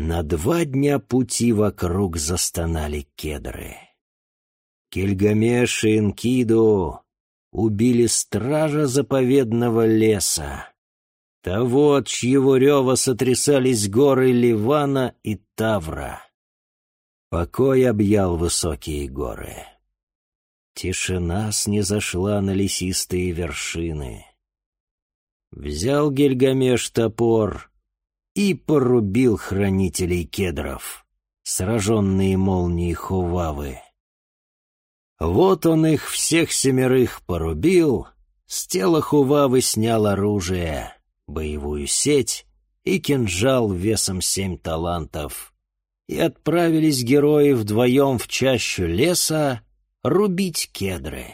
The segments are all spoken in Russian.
На два дня пути вокруг застонали кедры. Кильгамеш и Инкиду убили стража заповедного леса, того, от чьего рева сотрясались горы Ливана и Тавра. Покой объял высокие горы. Тишина снизошла на лесистые вершины. Взял Гильгамеш топор и порубил хранителей кедров, сраженные молнией Хувавы. Вот он их всех семерых порубил, с тела Хувавы снял оружие, боевую сеть и кинжал весом семь талантов. И отправились герои вдвоем в чащу леса рубить кедры.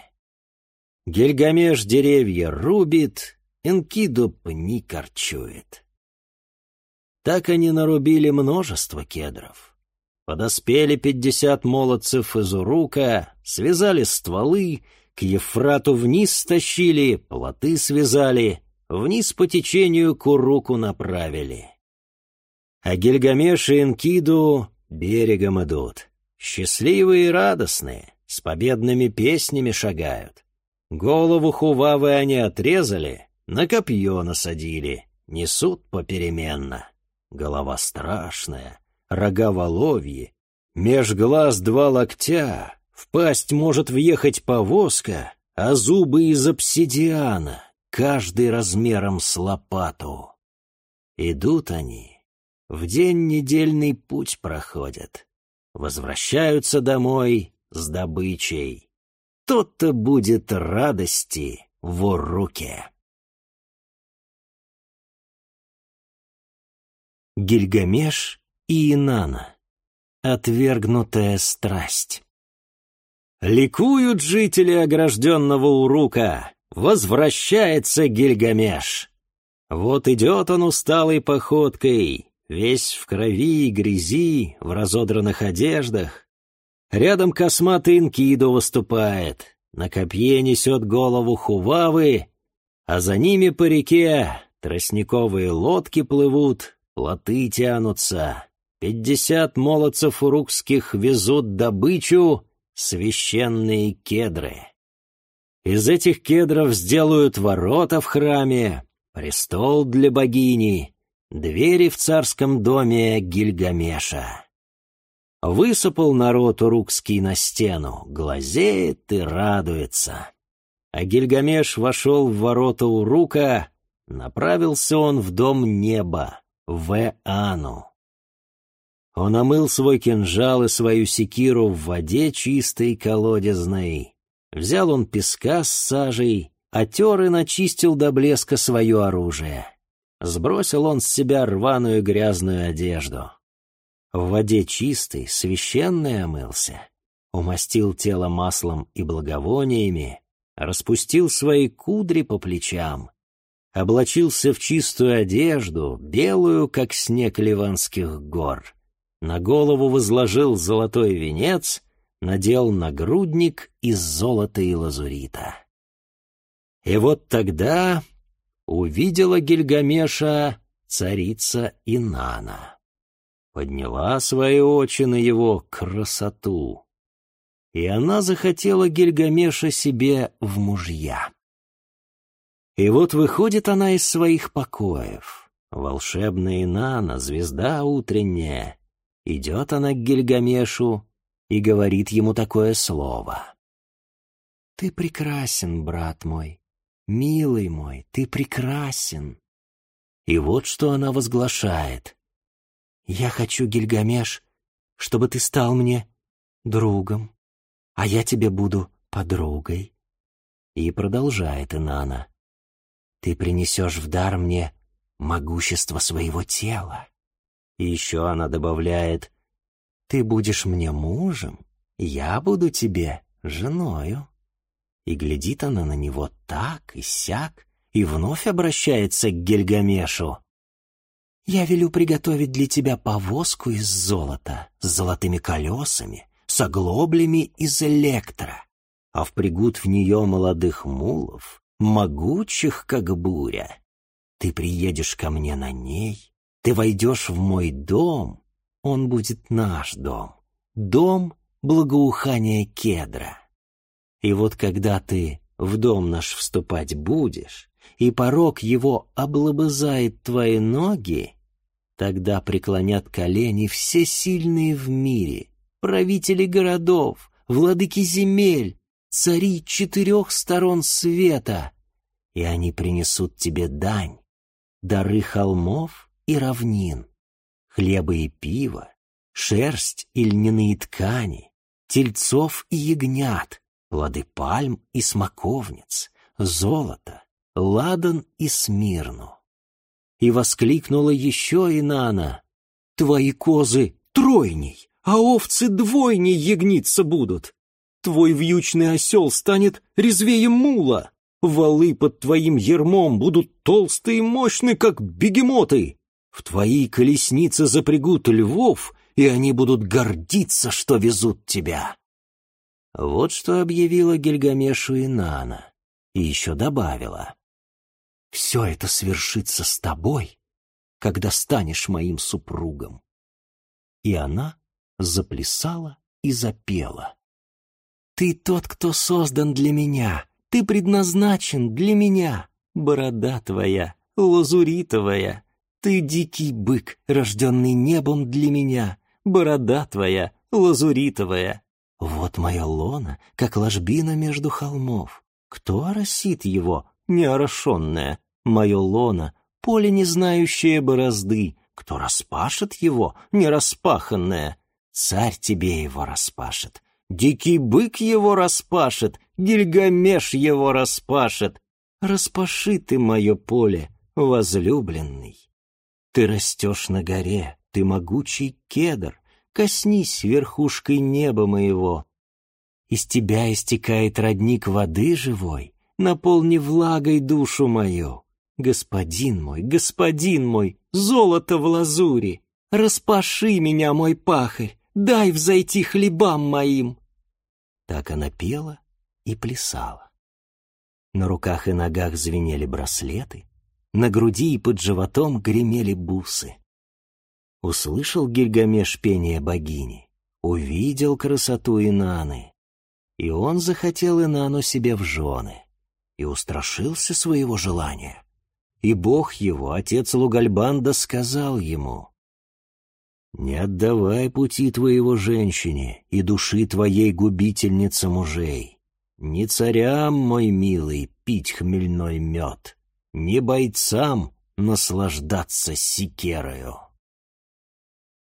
Гильгамеш деревья рубит, Энкиду пни корчует. Так они нарубили множество кедров. Подоспели пятьдесят молодцев из Урука, связали стволы, к Ефрату вниз стащили, плоты связали, вниз по течению к Уруку направили. А Гильгамеш и Энкиду берегом идут, счастливые и радостные, с победными песнями шагают. Голову Хувавы они отрезали, на копье насадили, несут попеременно. Голова страшная — рога воловьи, меж глаз два локтя, в пасть может въехать повозка, а зубы из обсидиана, каждый размером с лопату. Идут они, в день недельный путь проходят, возвращаются домой с добычей. Тот-то будет радости в руке. Гильгамеш и Инана. Отвергнутая страсть. Ликуют жители огражденного Урука. Возвращается Гильгамеш. Вот идет он усталой походкой, весь в крови и грязи, в разодранных одеждах. Рядом косматый Инкиду выступает, на копье несет голову Хувавы, а за ними по реке тростниковые лодки плывут, плоты тянутся. Пятьдесят молодцев урукских везут добычу священные кедры. Из этих кедров сделают ворота в храме, престол для богини, двери в царском доме Гильгамеша. Высыпал народ урукский на стену, глазеет и радуется. А Гильгамеш вошел в ворота Урука, направился он в дом неба, в Ану. Он омыл свой кинжал и свою секиру в воде чистой колодезной. Взял он песка с сажей, отер и начистил до блеска свое оружие. Сбросил он с себя рваную грязную одежду. В воде чистой, священной омылся. Умастил тело маслом и благовониями, распустил свои кудри по плечам, облачился в чистую одежду, белую, как снег ливанских гор на голову возложил золотой венец, надел нагрудник из золота и лазурита. И вот тогда увидела Гильгамеша царица Инана. Подняла свои очи на его красоту, и она захотела Гильгамеша себе в мужья. И вот выходит она из своих покоев, волшебная Инана, звезда утренняя, Идет она к Гильгамешу и говорит ему такое слово. «Ты прекрасен, брат мой, милый мой, ты прекрасен». И вот что она возглашает. «Я хочу, Гильгамеш, чтобы ты стал мне другом, а я тебе буду подругой». И продолжает Инана. «Ты принесешь в дар мне могущество своего тела, и еще она добавляет, «Ты будешь мне мужем, я буду тебе женою». И глядит она на него так и сяк, и вновь обращается к Гильгамешу. «Я велю приготовить для тебя повозку из золота, с золотыми колесами, с оглоблями из электро, а впрягут в нее молодых мулов, могучих, как буря. Ты приедешь ко мне на ней, ты войдешь в мой дом, он будет наш дом, дом благоухания кедра. И вот когда ты в дом наш вступать будешь, и порог его облобызает твои ноги, тогда преклонят колени все сильные в мире, правители городов, владыки земель, цари четырех сторон света, и они принесут тебе дань, дары холмов и равнин, хлеба и пива, шерсть и льняные ткани, тельцов и ягнят, плоды пальм и смоковниц, золото, ладан и смирну. И воскликнула еще Инана, «Твои козы тройней, а овцы двойней ягниться будут. Твой вьючный осел станет резвее мула, валы под твоим ермом будут толстые и мощны, как бегемоты. В твои колесницы запрягут львов, и они будут гордиться, что везут тебя». Вот что объявила Гильгамешу Инана, и еще добавила. «Все это свершится с тобой, когда станешь моим супругом». И она заплясала и запела. «Ты тот, кто создан для меня, ты предназначен для меня, борода твоя, лазуритовая, ты дикий бык, рожденный небом для меня, борода твоя, лазуритовая, вот моя лона, как ложбина между холмов. Кто оросит его, неорошенное? Мое лона, поле, не знающее борозды. Кто распашет его, нераспаханное? Царь тебе его распашет. Дикий бык его распашет, Гильгамеш его распашет. Распаши ты мое поле, возлюбленный. Ты растешь на горе, ты могучий кедр, коснись верхушкой неба моего. Из тебя истекает родник воды живой, наполни влагой душу мою. Господин мой, господин мой, золото в лазури, распаши меня, мой пахарь, дай взойти хлебам моим. Так она пела и плясала. На руках и ногах звенели браслеты, на груди и под животом гремели бусы. Услышал Гильгамеш пение богини, увидел красоту Инаны, и он захотел Инану себе в жены, и устрашился своего желания. И бог его, отец Лугальбанда, сказал ему, «Не отдавай пути твоего женщине и души твоей губительнице мужей. Не царям, мой милый, пить хмельной мед, не бойцам наслаждаться секерою».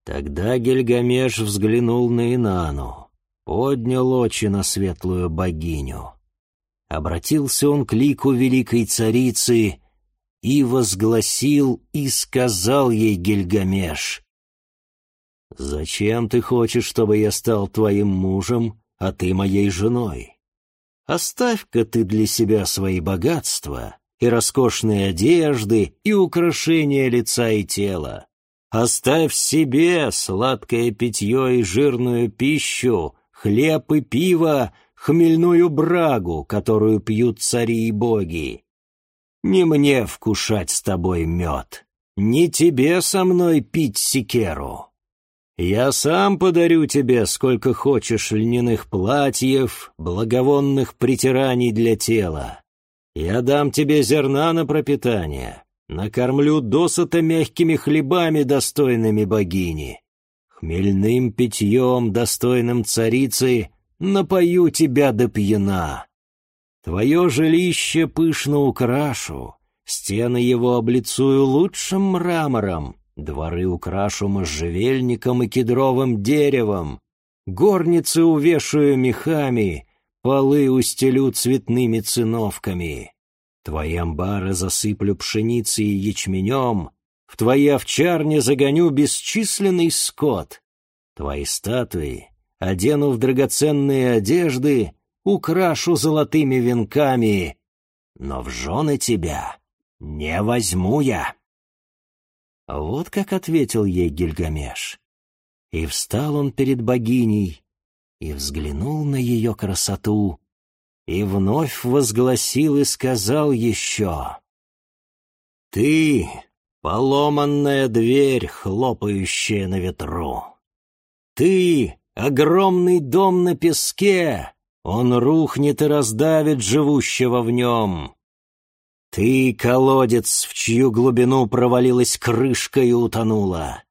Тогда Гильгамеш взглянул на Инану, поднял очи на светлую богиню. Обратился он к лику великой царицы и возгласил и сказал ей Гильгамеш, «Зачем ты хочешь, чтобы я стал твоим мужем, а ты моей женой? Оставь-ка ты для себя свои богатства и роскошные одежды и украшения лица и тела, Оставь себе сладкое питье и жирную пищу, хлеб и пиво, хмельную брагу, которую пьют цари и боги. Не мне вкушать с тобой мед, не тебе со мной пить секеру. Я сам подарю тебе сколько хочешь льняных платьев, благовонных притираний для тела. Я дам тебе зерна на пропитание, Накормлю досыта мягкими хлебами, достойными богини. Хмельным питьем, достойным царицы, напою тебя до пьяна. Твое жилище пышно украшу, стены его облицую лучшим мрамором, дворы украшу можжевельником и кедровым деревом, горницы увешаю мехами, полы устелю цветными циновками. Твои амбары засыплю пшеницей и ячменем, в твои овчарни загоню бесчисленный скот. Твои статуи одену в драгоценные одежды, украшу золотыми венками, но в жены тебя не возьму я. Вот как ответил ей Гильгамеш. И встал он перед богиней, и взглянул на ее красоту, и вновь возгласил и сказал еще, «Ты поломанная дверь, хлопающая на ветру. Ты — огромный дом на песке, он рухнет и раздавит живущего в нем. Ты — колодец, в чью глубину провалилась крышка и утонула.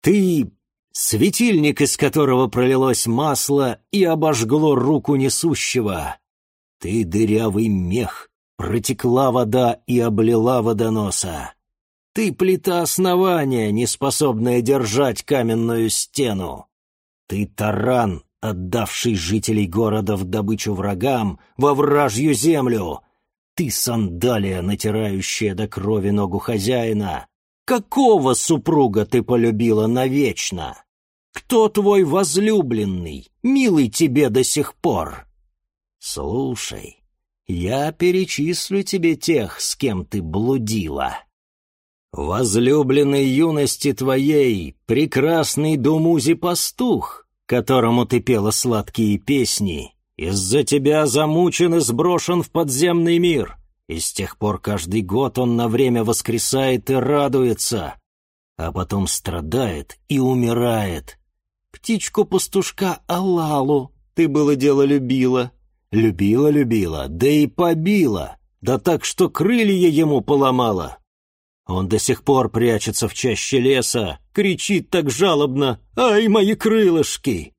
Ты — светильник, из которого пролилось масло и обожгло руку несущего. Ты — дырявый мех, протекла вода и облила водоноса. Ты — плита основания, не способная держать каменную стену. Ты — таран, отдавший жителей города в добычу врагам, во вражью землю. Ты — сандалия, натирающая до крови ногу хозяина. Какого супруга ты полюбила навечно? Кто твой возлюбленный, милый тебе до сих пор? Слушай, я перечислю тебе тех, с кем ты блудила. Возлюбленный юности твоей, прекрасный Думузи-пастух, которому ты пела сладкие песни, из-за тебя замучен и сброшен в подземный мир, и с тех пор каждый год он на время воскресает и радуется, а потом страдает и умирает. Птичку-пастушка Алалу ты было дело любила, любила-любила, да и побила, да так, что крылья ему поломала. Он до сих пор прячется в чаще леса, кричит так жалобно «Ай, мои крылышки!»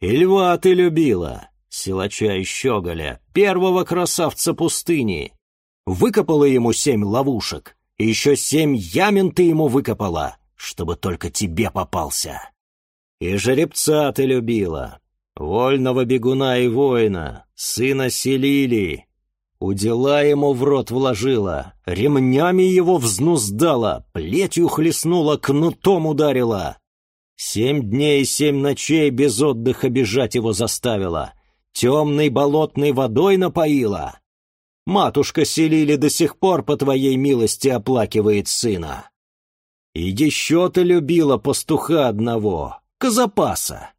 И льва ты любила, силача и щеголя, первого красавца пустыни. Выкопала ему семь ловушек, и еще семь ямен ты ему выкопала, чтобы только тебе попался. И жеребца ты любила, вольного бегуна и воина, сына Селили, Удила ему в рот вложила, ремнями его взнуздала, плетью хлестнула, кнутом ударила. Семь дней и семь ночей без отдыха бежать его заставила, темной болотной водой напоила. Матушка Селили до сих пор по твоей милости оплакивает сына. И еще ты любила пастуха одного, Казапаса.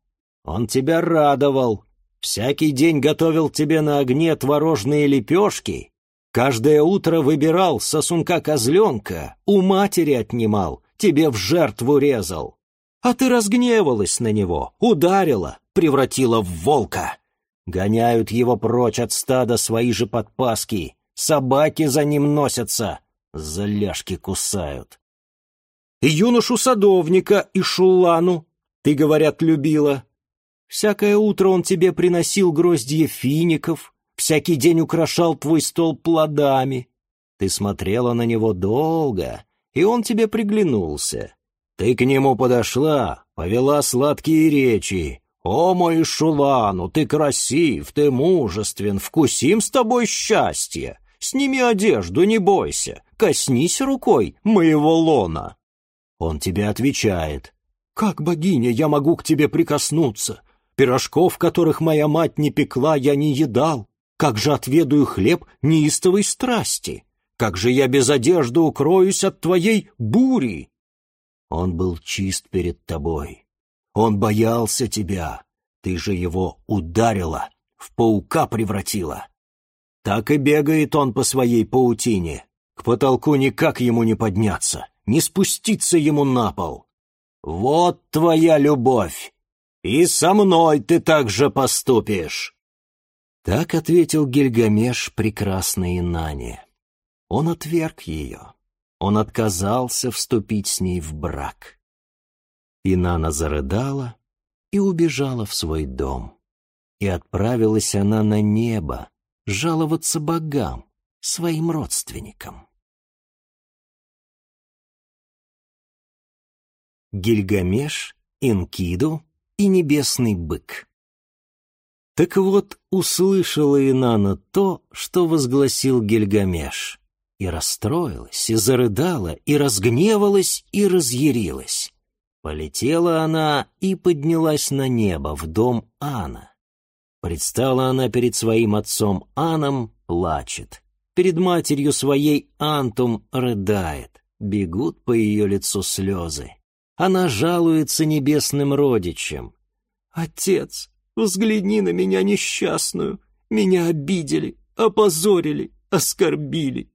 Он тебя радовал, Всякий день готовил тебе на огне творожные лепешки, каждое утро выбирал сосунка козленка, у матери отнимал, тебе в жертву резал. А ты разгневалась на него, ударила, превратила в волка. Гоняют его прочь от стада свои же подпаски, собаки за ним носятся, за ляжки кусают. И юношу-садовника, и шулану ты, говорят, любила, Всякое утро он тебе приносил гроздья фиников, всякий день украшал твой стол плодами. Ты смотрела на него долго, и он тебе приглянулся. Ты к нему подошла, повела сладкие речи. «О, мой Шулану, ты красив, ты мужествен, вкусим с тобой счастье. Сними одежду, не бойся, коснись рукой моего лона». Он тебе отвечает, «Как богиня я могу к тебе прикоснуться? Пирожков, которых моя мать не пекла, я не едал. Как же отведаю хлеб неистовой страсти? Как же я без одежды укроюсь от твоей бури? Он был чист перед тобой. Он боялся тебя. Ты же его ударила, в паука превратила. Так и бегает он по своей паутине. К потолку никак ему не подняться, не спуститься ему на пол. Вот твоя любовь, и со мной ты так же поступишь!» Так ответил Гильгамеш прекрасной Инане. Он отверг ее. Он отказался вступить с ней в брак. Инана зарыдала и убежала в свой дом. И отправилась она на небо жаловаться богам, своим родственникам. Гильгамеш, Инкиду и небесный бык. Так вот, услышала Инана то, что возгласил Гильгамеш, и расстроилась, и зарыдала, и разгневалась, и разъярилась. Полетела она и поднялась на небо, в дом Ана. Предстала она перед своим отцом Аном, плачет. Перед матерью своей Антум рыдает. Бегут по ее лицу слезы. Она жалуется небесным родичам. «Отец, взгляни на меня несчастную. Меня обидели, опозорили, оскорбили.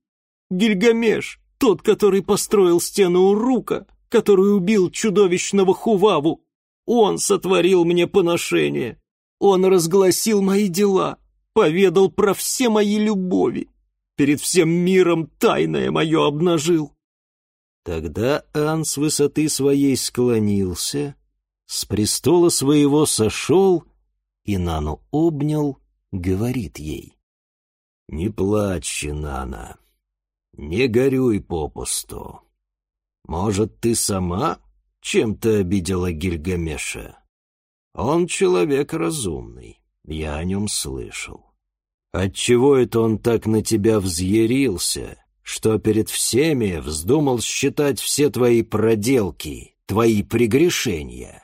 Гильгамеш, тот, который построил стену Урука, который убил чудовищного Хуваву. Он сотворил мне поношение. Он разгласил мои дела, поведал про все мои любови. Перед всем миром тайное мое обнажил. Тогда Ан с высоты своей склонился, с престола своего сошел и Нану обнял, говорит ей. «Не плачь, Нана, не горюй попусту. Может, ты сама чем-то обидела Гильгамеша? Он человек разумный, я о нем слышал. Отчего это он так на тебя взъярился, что перед всеми вздумал считать все твои проделки, твои прегрешения?»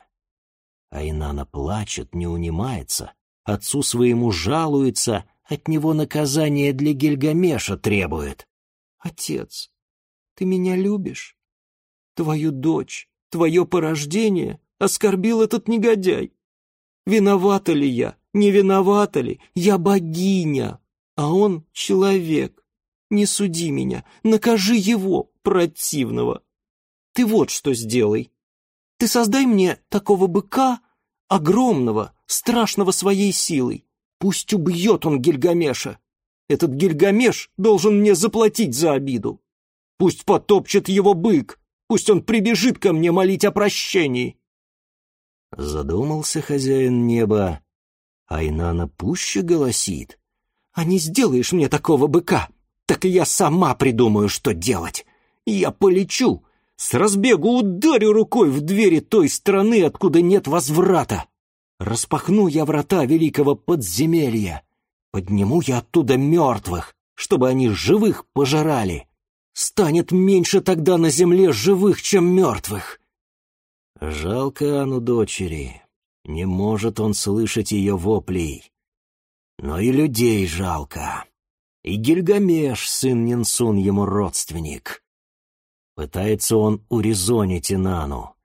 Айнана плачет, не унимается, отцу своему жалуется, от него наказание для Гильгамеша требует. «Отец, ты меня любишь? Твою дочь, твое порождение оскорбил этот негодяй. Виновата ли я, не виновата ли? Я богиня, а он человек. Не суди меня, накажи его, противного. Ты вот что сделай. Ты создай мне такого быка, огромного, страшного своей силой. Пусть убьет он Гильгамеша. Этот Гильгамеш должен мне заплатить за обиду. Пусть потопчет его бык, пусть он прибежит ко мне молить о прощении. Задумался хозяин неба, а Инана пуще голосит. А не сделаешь мне такого быка, так и я сама придумаю, что делать. Я полечу, с разбегу ударю рукой в двери той страны, откуда нет возврата. Распахну я врата великого подземелья. Подниму я оттуда мертвых, чтобы они живых пожирали. Станет меньше тогда на земле живых, чем мертвых. Жалко Ану дочери. Не может он слышать ее воплей. Но и людей жалко. И Гильгамеш, сын Нинсун, ему родственник. Пытается он урезонить Инану.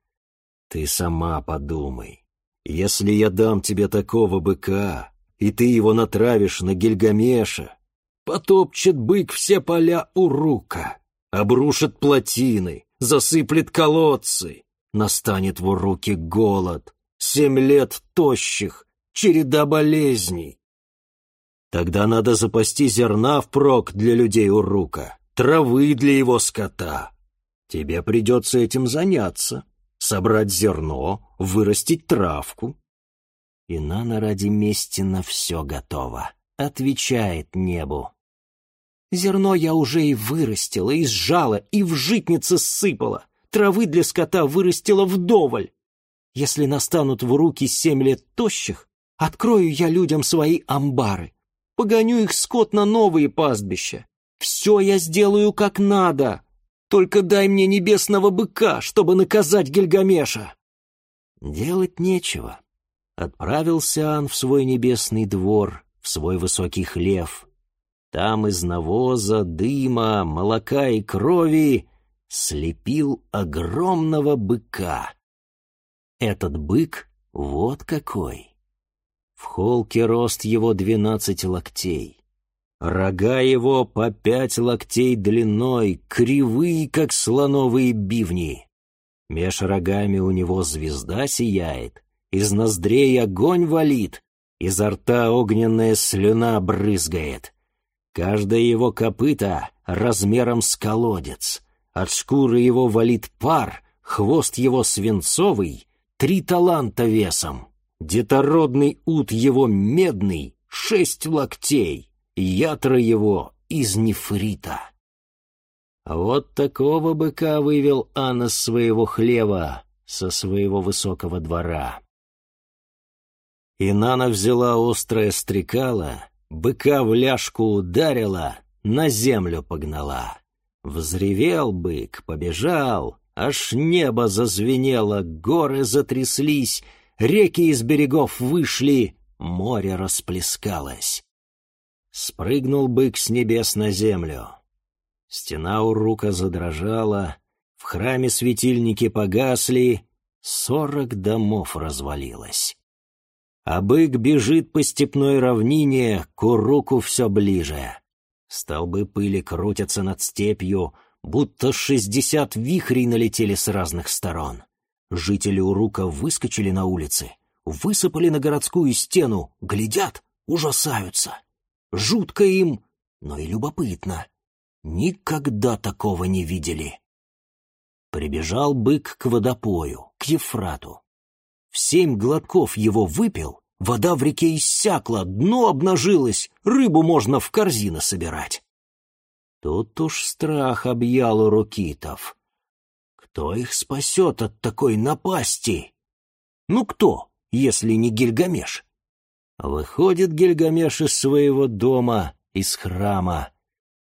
Ты сама подумай. Если я дам тебе такого быка, и ты его натравишь на Гильгамеша, потопчет бык все поля у рука, обрушит плотины, засыплет колодцы, настанет в руки голод, семь лет тощих, череда болезней. Тогда надо запасти зерна впрок для людей у рука, травы для его скота, Тебе придется этим заняться, собрать зерно, вырастить травку. И Нана ради мести на все готова, отвечает небу. Зерно я уже и вырастила, и сжала, и в житнице сыпала. Травы для скота вырастила вдоволь. Если настанут в руки семь лет тощих, открою я людям свои амбары. Погоню их скот на новые пастбища. Все я сделаю как надо. Только дай мне небесного быка, чтобы наказать Гильгамеша!» Делать нечего. Отправился Ан в свой небесный двор, в свой высокий хлев. Там из навоза, дыма, молока и крови слепил огромного быка. Этот бык вот какой. В холке рост его двенадцать локтей. Рога его по пять локтей длиной, кривые, как слоновые бивни. Меж рогами у него звезда сияет, из ноздрей огонь валит, изо рта огненная слюна брызгает. Каждое его копыто размером с колодец. От шкуры его валит пар, хвост его свинцовый, три таланта весом. Детородный ут его медный, шесть локтей ятра его из нефрита. Вот такого быка вывел Анна с своего хлева, со своего высокого двора. Инана взяла острое стрекало, быка в ляжку ударила, на землю погнала. Взревел бык, побежал, аж небо зазвенело, горы затряслись, реки из берегов вышли, море расплескалось. Спрыгнул бык с небес на землю. Стена у рука задрожала, в храме светильники погасли, сорок домов развалилось. А бык бежит по степной равнине, к уруку все ближе. Столбы пыли крутятся над степью, будто шестьдесят вихрей налетели с разных сторон. Жители Урука выскочили на улицы, высыпали на городскую стену, глядят, ужасаются. Жутко им, но и любопытно. Никогда такого не видели. Прибежал бык к водопою, к Ефрату. Семь глотков его выпил, вода в реке иссякла, дно обнажилось, рыбу можно в корзины собирать. Тут уж страх объял у рукитов. Кто их спасет от такой напасти? Ну кто, если не Гильгамеш? Выходит Гильгамеш из своего дома, из храма.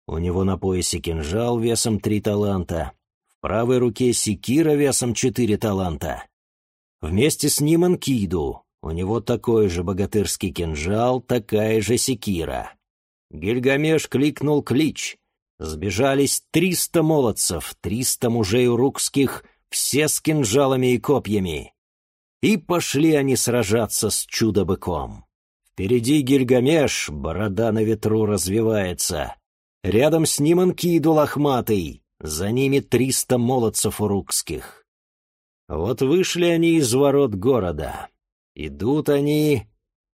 У него на поясе кинжал весом три таланта, в правой руке секира весом четыре таланта. Вместе с ним Анкиду, у него такой же богатырский кинжал, такая же секира. Гильгамеш кликнул клич. Сбежались триста молодцев, триста мужей урукских, все с кинжалами и копьями. И пошли они сражаться с чудо-быком. Впереди Гильгамеш, борода на ветру развивается. Рядом с ним Анкиду лохматый, за ними триста молодцев урукских. Вот вышли они из ворот города. Идут они,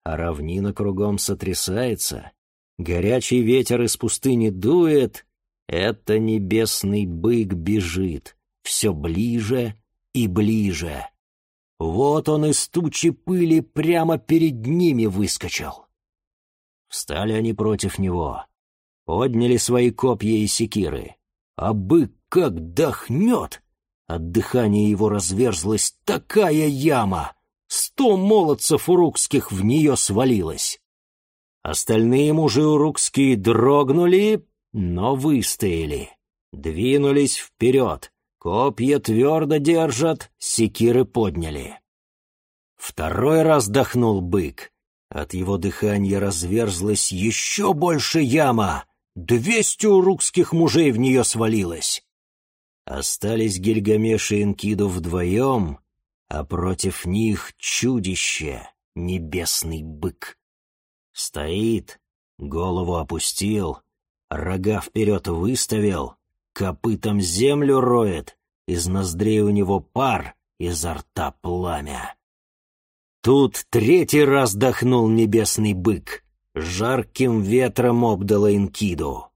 а равнина кругом сотрясается. Горячий ветер из пустыни дует, это небесный бык бежит, все ближе и ближе. Вот он из тучи пыли прямо перед ними выскочил. Встали они против него, подняли свои копья и секиры, а бык как дохнет. От дыхания его разверзлась такая яма, сто молодцев урукских в нее свалилось. Остальные мужи урукские дрогнули, но выстояли. Двинулись вперед, копья твердо держат, секиры подняли. Второй раз дохнул бык. От его дыхания разверзлась еще больше яма. Двести урукских мужей в нее свалилось. Остались Гильгамеш и Энкиду вдвоем, а против них чудище, небесный бык. Стоит, голову опустил, Рога вперед выставил, копытом землю роет, из ноздрей у него пар, изо рта пламя. Тут третий раз дохнул небесный бык, жарким ветром обдало Инкиду.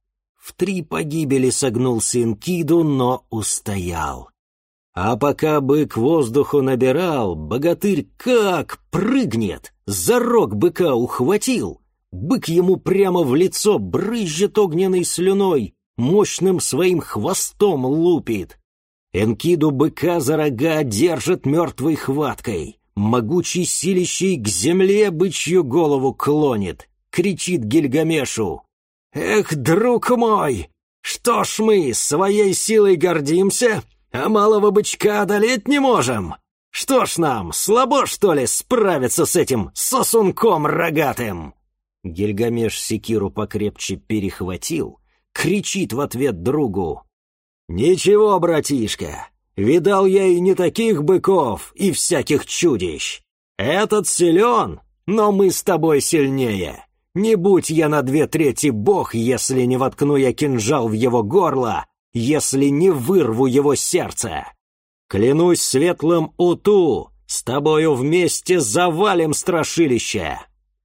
В три погибели согнулся Инкиду, но устоял. А пока бык воздуху набирал, богатырь как прыгнет, за рог быка ухватил, Бык ему прямо в лицо брызжет огненной слюной, мощным своим хвостом лупит. Энкиду быка за рога держит мертвой хваткой, могучий силищей к земле бычью голову клонит, кричит Гильгамешу. «Эх, друг мой, что ж мы своей силой гордимся, а малого бычка одолеть не можем? Что ж нам, слабо что ли справиться с этим сосунком рогатым?» Гильгамеш секиру покрепче перехватил, кричит в ответ другу. «Ничего, братишка, видал я и не таких быков, и всяких чудищ. Этот силен, но мы с тобой сильнее. Не будь я на две трети бог, если не воткну я кинжал в его горло, если не вырву его сердце. Клянусь светлым Уту, с тобою вместе завалим страшилище!»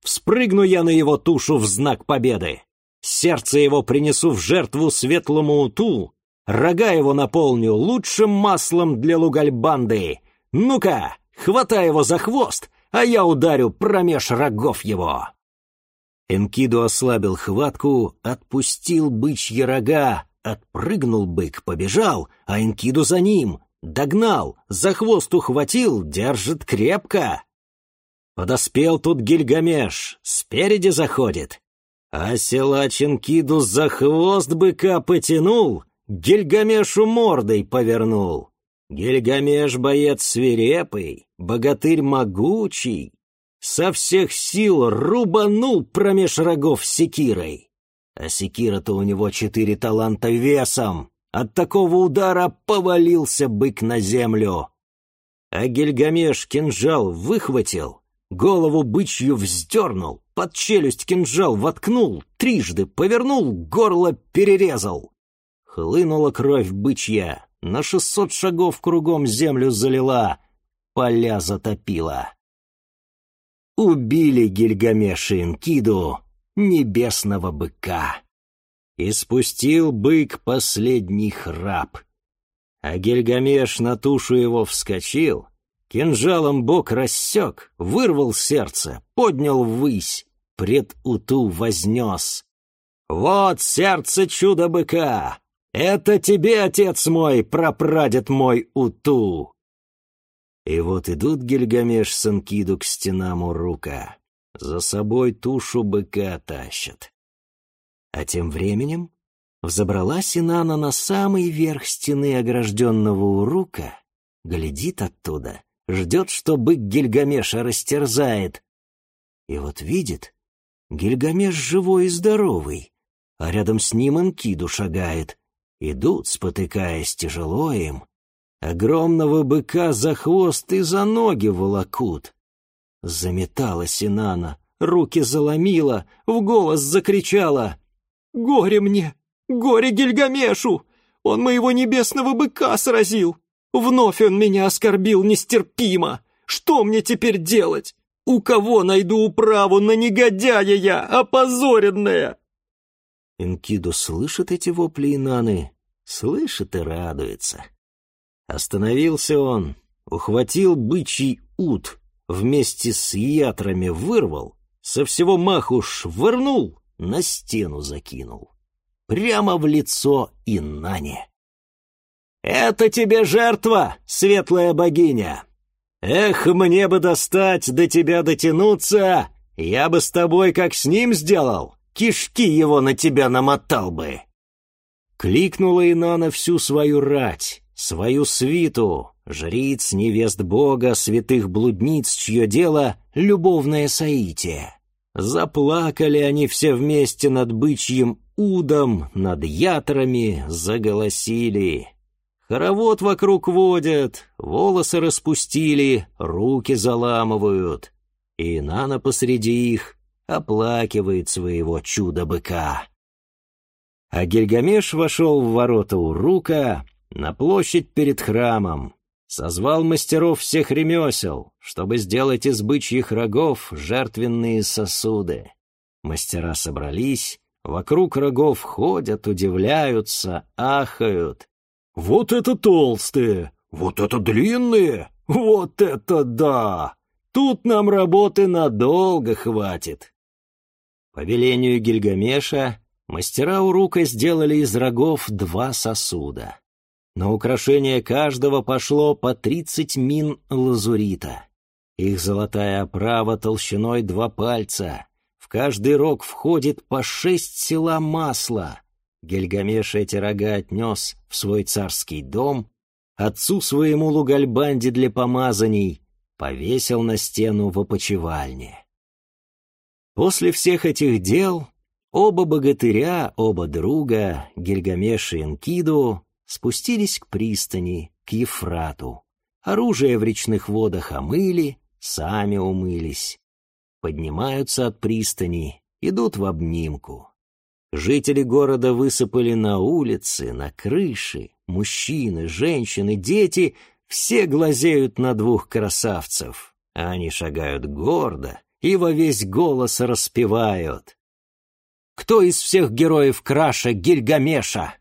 Вспрыгну я на его тушу в знак победы. Сердце его принесу в жертву светлому уту, рога его наполню лучшим маслом для лугальбанды. Ну-ка, хватай его за хвост, а я ударю промеж рогов его. Энкиду ослабил хватку, отпустил бычьи рога, отпрыгнул бык, побежал, а Энкиду за ним, догнал, за хвост ухватил, держит крепко. Подоспел тут Гильгамеш, спереди заходит. А силач Энкиду за хвост быка потянул, Гильгамешу мордой повернул. Гильгамеш боец свирепый, богатырь могучий. Со всех сил рубанул промеж рогов секирой. А секира-то у него четыре таланта весом. От такого удара повалился бык на землю. А Гильгамеш кинжал выхватил, Голову бычью вздернул, под челюсть кинжал воткнул, трижды повернул, горло перерезал. хлынула кровь бычья, на шестьсот шагов кругом землю залила, поля затопила. Убили Гильгамеша Инкиду, небесного быка. И спустил бык последний храп. А Гильгамеш на тушу его вскочил, кинжалом бок рассек, вырвал сердце, поднял ввысь, пред Уту вознес. «Вот сердце чудо-быка! Это тебе, отец мой, прапрадед мой Уту!» И вот идут Гильгамеш с Энкиду к стенам Урука. За собой тушу быка тащат. А тем временем взобралась Инана на самый верх стены огражденного Урука, глядит оттуда, ждет, что бык Гильгамеша растерзает. И вот видит, Гильгамеш живой и здоровый, а рядом с ним Энкиду шагает. Идут, спотыкаясь тяжело им, огромного быка за хвост и за ноги волокут. Заметалась Инана, руки заломила, в голос закричала. «Горе мне! Горе Гильгамешу! Он моего небесного быка сразил! Вновь он меня оскорбил нестерпимо! Что мне теперь делать? У кого найду управу на негодяя я, опозоренная?» Инкиду слышит эти вопли Инаны, слышит и радуется. Остановился он, ухватил бычий ут, вместе с ятрами вырвал, со всего маху швырнул, на стену закинул. Прямо в лицо Инане. «Это тебе жертва, светлая богиня! Эх, мне бы достать, до тебя дотянуться, я бы с тобой как с ним сделал, кишки его на тебя намотал бы!» Кликнула Инана всю свою рать, свою свиту, жриц, невест Бога, святых блудниц, чье дело — любовное соитие. Заплакали они все вместе над бычьим удом, над ятрами, заголосили. Хоровод вокруг водят, волосы распустили, руки заламывают. И Нана посреди их оплакивает своего чудо-быка. А Гильгамеш вошел в ворота Урука, на площадь перед храмом, созвал мастеров всех ремесел, чтобы сделать из бычьих рогов жертвенные сосуды. Мастера собрались, вокруг рогов ходят, удивляются, ахают. «Вот это толстые! Вот это длинные! Вот это да! Тут нам работы надолго хватит!» По велению Гильгамеша мастера Урука сделали из рогов два сосуда. На украшение каждого пошло по тридцать мин лазурита. Их золотая оправа толщиной два пальца. В каждый рог входит по шесть села масла. Гельгамеш эти рога отнес в свой царский дом, отцу своему лугальбанде для помазаний, повесил на стену в опочивальне. После всех этих дел оба богатыря, оба друга, Гильгамеш и Энкиду, спустились к пристани, к Ефрату. Оружие в речных водах омыли, сами умылись. Поднимаются от пристани, идут в обнимку. Жители города высыпали на улицы, на крыши. Мужчины, женщины, дети — все глазеют на двух красавцев. Они шагают гордо и во весь голос распевают. Кто из всех героев Краша Гильгамеша?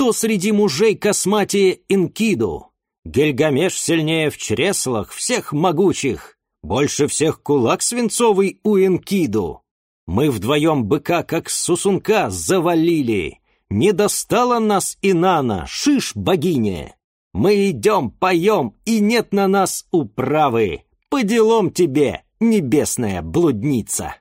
Кто среди мужей косматее Инкиду? Гильгамеш сильнее в чреслах всех могучих, больше всех кулак свинцовый у Инкиду. Мы вдвоем быка, как сусунка, завалили. Не достала нас Инана, шиш богиня. Мы идем, поем, и нет на нас управы. По делам тебе, небесная блудница.